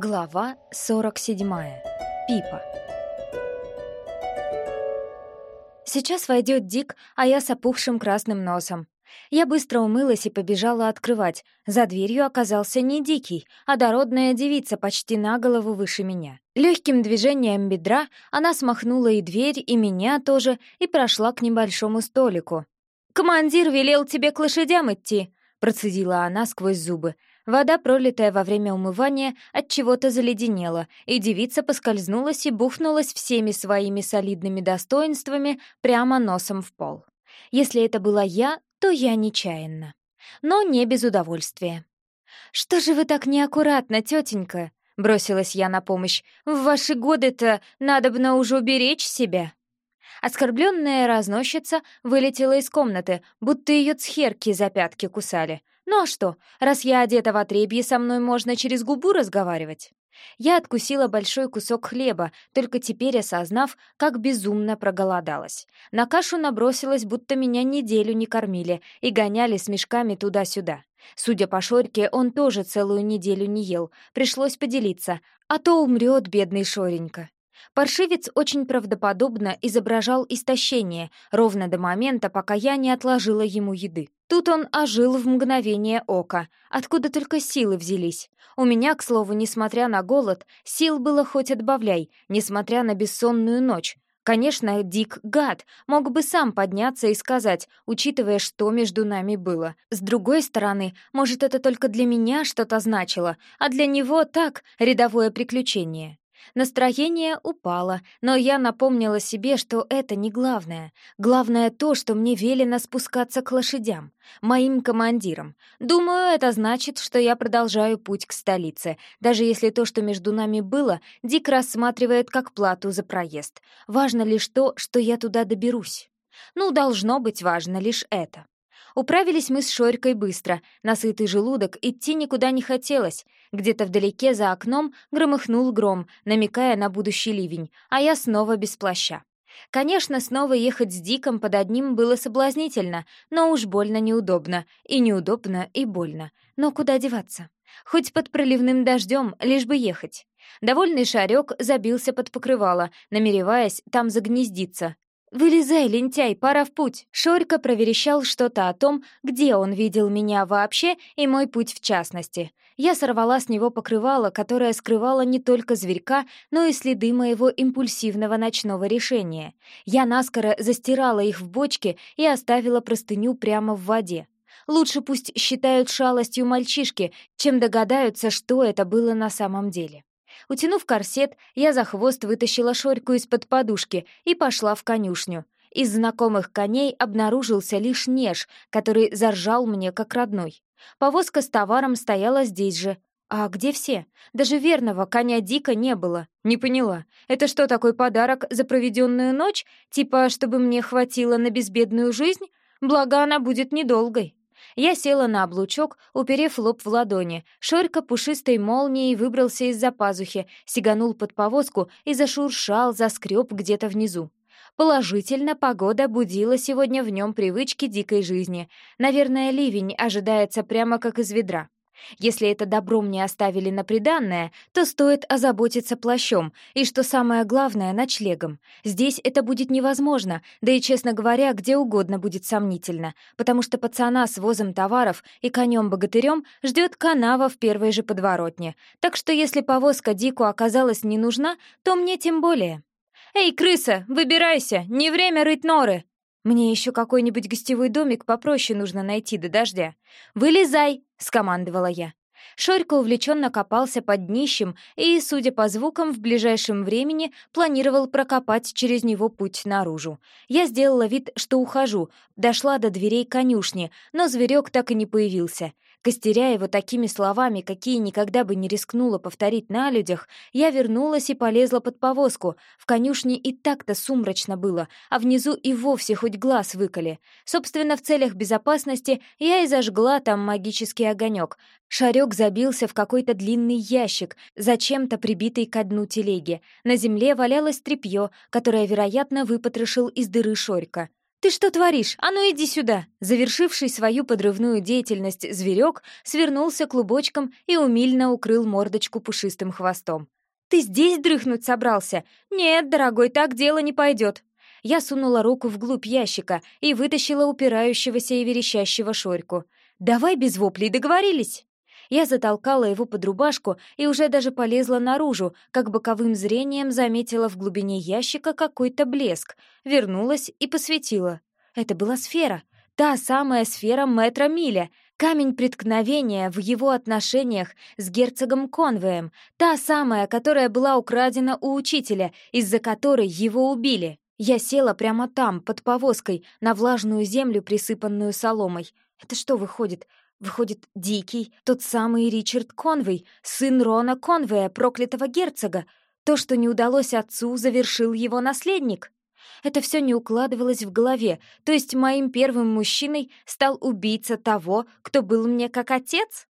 Глава 47. Пипа. Сейчас войдет Дик, а я с опухшим красным носом. Я быстро умылась и побежала открывать. За дверью оказался не Дикий, а дородная девица почти на голову выше меня. Легким движением бедра она смахнула и дверь, и меня тоже, и прошла к небольшому столику. «Командир велел тебе к лошадям идти», — процедила она сквозь зубы. Вода, пролитая во время умывания, от чего-то заледенела, и девица поскользнулась и бухнулась всеми своими солидными достоинствами прямо носом в пол. Если это была я, то я нечаянно. Но не без удовольствия. «Что же вы так неаккуратно, тетенька?» — бросилась я на помощь. «В ваши годы-то надобно уже уберечь себя». Оскорбленная разносчица вылетела из комнаты, будто ее цхерки за пятки кусали. Ну а что, раз я одета в отребье, со мной можно через губу разговаривать? Я откусила большой кусок хлеба, только теперь осознав, как безумно проголодалась. На кашу набросилась, будто меня неделю не кормили и гоняли с мешками туда-сюда. Судя по Шорьке, он тоже целую неделю не ел, пришлось поделиться, а то умрет бедный Шоренька. Паршивец очень правдоподобно изображал истощение, ровно до момента, пока я не отложила ему еды. Тут он ожил в мгновение ока, откуда только силы взялись. У меня, к слову, несмотря на голод, сил было хоть отбавляй, несмотря на бессонную ночь. Конечно, Дик гад, мог бы сам подняться и сказать, учитывая, что между нами было. С другой стороны, может, это только для меня что-то значило, а для него так, рядовое приключение. Настроение упало, но я напомнила себе, что это не главное. Главное то, что мне велено спускаться к лошадям, моим командирам. Думаю, это значит, что я продолжаю путь к столице, даже если то, что между нами было, Дик рассматривает как плату за проезд. Важно лишь то, что я туда доберусь. Ну, должно быть важно лишь это. Управились мы с Шорькой быстро, насытый желудок, идти никуда не хотелось. Где-то вдалеке за окном громыхнул гром, намекая на будущий ливень, а я снова без плаща. Конечно, снова ехать с Диком под одним было соблазнительно, но уж больно неудобно. И неудобно, и больно. Но куда деваться? Хоть под проливным дождем, лишь бы ехать. Довольный шарек забился под покрывало, намереваясь там загнездиться, «Вылезай, лентяй, пора в путь!» Шорька проверещал что-то о том, где он видел меня вообще и мой путь в частности. Я сорвала с него покрывало, которое скрывало не только зверька, но и следы моего импульсивного ночного решения. Я наскоро застирала их в бочке и оставила простыню прямо в воде. Лучше пусть считают шалостью мальчишки, чем догадаются, что это было на самом деле. Утянув корсет, я за хвост вытащила шорьку из-под подушки и пошла в конюшню. Из знакомых коней обнаружился лишь неж, который заржал мне как родной. Повозка с товаром стояла здесь же. А где все? Даже верного коня Дика не было. Не поняла. Это что, такой подарок за проведенную ночь? Типа, чтобы мне хватило на безбедную жизнь? Благо, она будет недолгой. Я села на облучок, уперев лоб в ладони. Шорька пушистой молнией выбрался из-за пазухи, сиганул под повозку и зашуршал, заскреб где-то внизу. Положительно, погода будила сегодня в нем привычки дикой жизни. Наверное, ливень ожидается прямо как из ведра. Если это добро мне оставили на приданное, то стоит озаботиться плащом и, что самое главное, ночлегом. Здесь это будет невозможно, да и, честно говоря, где угодно будет сомнительно, потому что пацана с возом товаров и конем-богатырем ждет канава в первой же подворотне. Так что если повозка Дику оказалась не нужна, то мне тем более. «Эй, крыса, выбирайся! Не время рыть норы!» Мне еще какой-нибудь гостевой домик попроще нужно найти до дождя. «Вылезай!» — скомандовала я. Шорька увлеченно копался под днищем и, судя по звукам, в ближайшем времени планировал прокопать через него путь наружу. Я сделала вид, что ухожу, дошла до дверей конюшни, но зверек так и не появился. Костеря его такими словами, какие никогда бы не рискнула повторить на людях, я вернулась и полезла под повозку. В конюшне и так-то сумрачно было, а внизу и вовсе хоть глаз выколи. Собственно, в целях безопасности я и зажгла там магический огонек. Шарек забился в какой-то длинный ящик, зачем-то прибитый ко дну телеги. На земле валялось тряпье, которое, вероятно, выпотрошил из дыры Шорька. «Ты что творишь? А ну иди сюда!» Завершивший свою подрывную деятельность зверек свернулся клубочком и умильно укрыл мордочку пушистым хвостом. «Ты здесь дрыхнуть собрался? Нет, дорогой, так дело не пойдет!» Я сунула руку вглубь ящика и вытащила упирающегося и верещащего шорьку. «Давай без воплей, договорились?» Я затолкала его под рубашку и уже даже полезла наружу, как боковым зрением заметила в глубине ящика какой-то блеск, вернулась и посветила. Это была сфера, та самая сфера метра Миля, камень преткновения в его отношениях с герцогом Конвеем, та самая, которая была украдена у учителя, из-за которой его убили. Я села прямо там, под повозкой, на влажную землю, присыпанную соломой. Это что выходит? Выходит, Дикий, тот самый Ричард Конвей, сын Рона Конвея, проклятого герцога. То, что не удалось отцу, завершил его наследник. Это все не укладывалось в голове, то есть моим первым мужчиной стал убийца того, кто был мне как отец?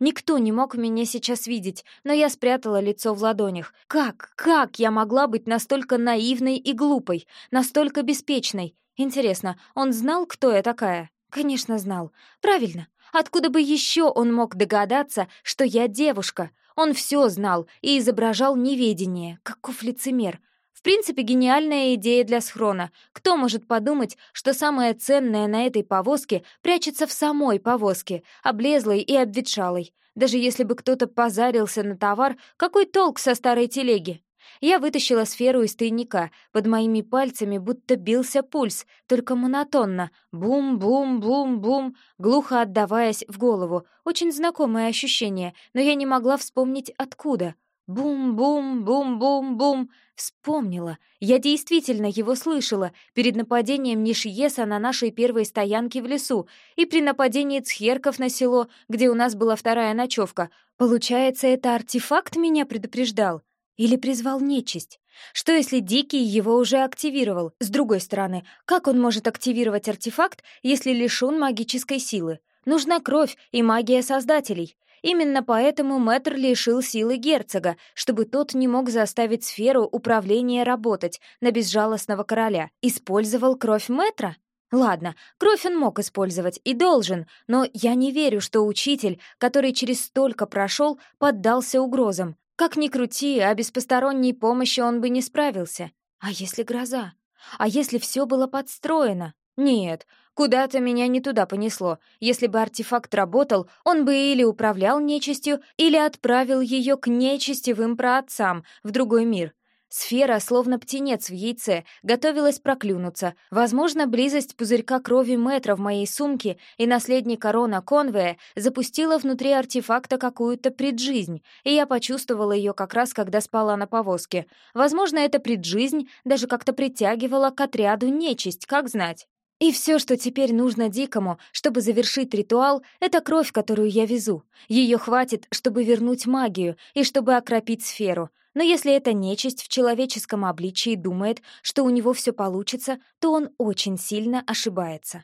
Никто не мог меня сейчас видеть, но я спрятала лицо в ладонях. Как, как я могла быть настолько наивной и глупой, настолько беспечной? Интересно, он знал, кто я такая? Конечно, знал. Правильно. Откуда бы еще он мог догадаться, что я девушка? Он все знал и изображал неведение. Каков лицемер. В принципе, гениальная идея для схрона. Кто может подумать, что самое ценное на этой повозке прячется в самой повозке, облезлой и обветшалой? Даже если бы кто-то позарился на товар, какой толк со старой телеги? Я вытащила сферу из тайника. Под моими пальцами будто бился пульс, только монотонно. Бум-бум-бум-бум, глухо отдаваясь в голову. Очень знакомое ощущение, но я не могла вспомнить откуда. Бум-бум-бум-бум-бум. Вспомнила. Я действительно его слышала перед нападением Нишиеса на нашей первой стоянке в лесу и при нападении цхерков на село, где у нас была вторая ночевка. Получается, это артефакт меня предупреждал? Или призвал нечисть? Что если Дикий его уже активировал? С другой стороны, как он может активировать артефакт, если лишён магической силы? Нужна кровь и магия создателей. Именно поэтому Мэтр лишил силы герцога, чтобы тот не мог заставить сферу управления работать на безжалостного короля. Использовал кровь Мэтра? Ладно, кровь он мог использовать и должен, но я не верю, что учитель, который через столько прошел, поддался угрозам. Как ни крути, а без посторонней помощи он бы не справился. А если гроза? А если все было подстроено? Нет, куда-то меня не туда понесло. Если бы артефакт работал, он бы или управлял нечистью, или отправил ее к нечистевым праотцам в другой мир. Сфера, словно птенец в яйце, готовилась проклюнуться. Возможно, близость пузырька крови Мэтра в моей сумке и наследника Рона Конвея запустила внутри артефакта какую-то преджизнь, и я почувствовала ее как раз, когда спала на повозке. Возможно, эта преджизнь даже как-то притягивала к отряду нечисть, как знать. И все, что теперь нужно Дикому, чтобы завершить ритуал, это кровь, которую я везу. Ее хватит, чтобы вернуть магию и чтобы окропить сферу. Но если эта нечисть в человеческом обличии думает, что у него все получится, то он очень сильно ошибается.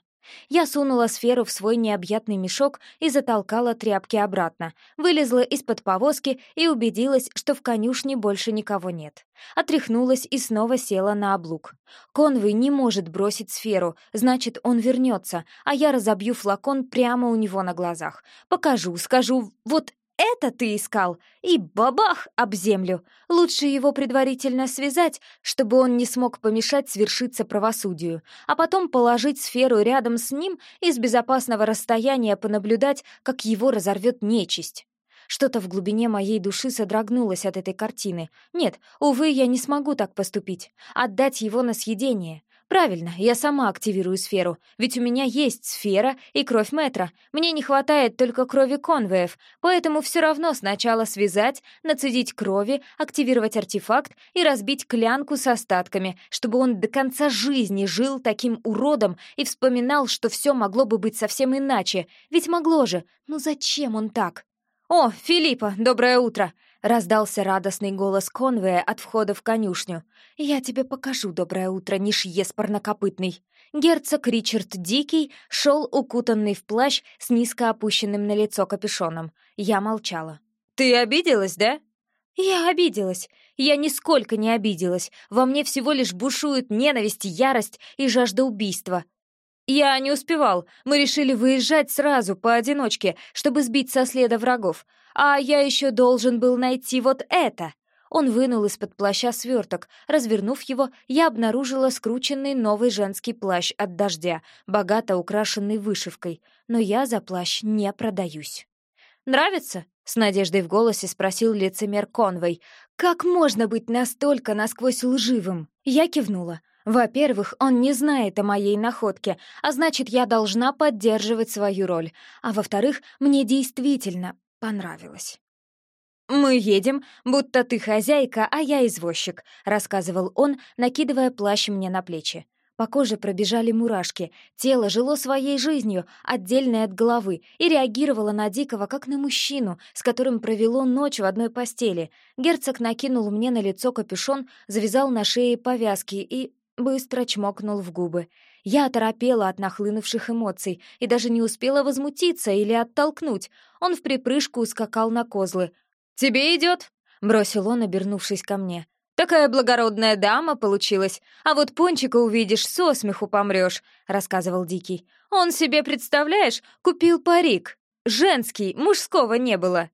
Я сунула сферу в свой необъятный мешок и затолкала тряпки обратно, вылезла из-под повозки и убедилась, что в конюшне больше никого нет. Отряхнулась и снова села на облук. Конвой не может бросить сферу, значит, он вернется, а я разобью флакон прямо у него на глазах. Покажу, скажу, вот это ты искал!» И бабах об землю. Лучше его предварительно связать, чтобы он не смог помешать свершиться правосудию, а потом положить сферу рядом с ним и с безопасного расстояния понаблюдать, как его разорвет нечисть. Что-то в глубине моей души содрогнулось от этой картины. Нет, увы, я не смогу так поступить. Отдать его на съедение. Правильно, я сама активирую сферу, ведь у меня есть сфера и кровь Метра. Мне не хватает только крови конвеев, поэтому все равно сначала связать, нацедить крови, активировать артефакт и разбить клянку с остатками, чтобы он до конца жизни жил таким уродом и вспоминал, что все могло бы быть совсем иначе. Ведь могло же. Ну зачем он так? «О, Филиппа, доброе утро!» Раздался радостный голос Конвея от входа в конюшню. «Я тебе покажу доброе утро, нишьес парнокопытный». Герцог Ричард Дикий шел укутанный в плащ с низко опущенным на лицо капюшоном. Я молчала. «Ты обиделась, да?» «Я обиделась», Я нисколько не обиделась. Во мне всего лишь бушуют ненависть, ярость и жажда убийства. Я не успевал. Мы решили выезжать сразу, поодиночке, чтобы сбить со следа врагов. А я еще должен был найти вот это. Он вынул из-под плаща сверток. Развернув его, я обнаружила скрученный новый женский плащ от дождя, богато украшенный вышивкой. Но я за плащ не продаюсь. «Нравится?» — с надеждой в голосе спросил лицемер Конвой. «Как можно быть настолько насквозь лживым?» Я кивнула. Во-первых, он не знает о моей находке, а значит, я должна поддерживать свою роль. А во-вторых, мне действительно понравилось. «Мы едем, будто ты хозяйка, а я извозчик», — рассказывал он, накидывая плащ мне на плечи. По коже пробежали мурашки, тело жило своей жизнью, отдельной от головы, и реагировало на Дикого, как на мужчину, с которым провело ночь в одной постели. Герцог накинул мне на лицо капюшон, завязал на шее повязки и Быстро чмокнул в губы. Я оторопела от нахлынувших эмоций и даже не успела возмутиться или оттолкнуть. Он в припрыжку ускакал на козлы. «Тебе идет?» — бросил он, обернувшись ко мне. «Такая благородная дама получилась, а вот Пончика увидишь, со смеху помрешь», — рассказывал Дикий. «Он себе, представляешь, купил парик. Женский, мужского не было».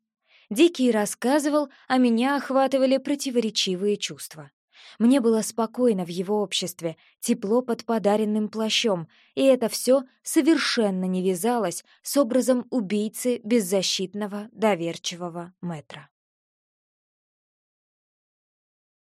Дикий рассказывал, а меня охватывали противоречивые чувства. Мне было спокойно в его обществе, тепло под подаренным плащом, и это все совершенно не вязалось с образом убийцы беззащитного, доверчивого метра.